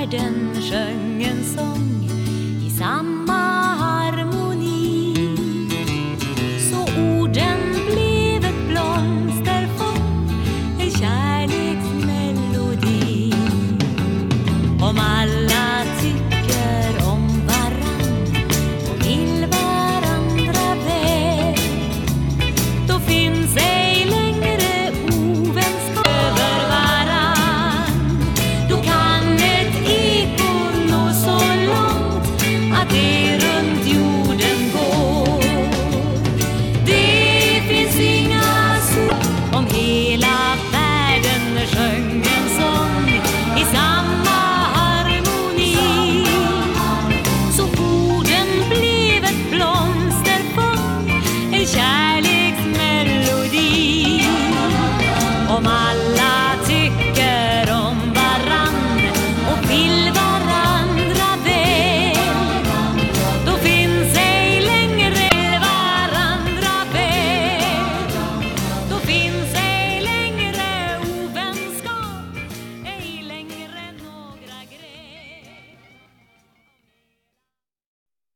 världen sjöng en sång i samma harmoni. Så orden blev ett blomsterfång, en kärleksmelodi. Om alla tycker om varann och vill varandra väl, då finns shine.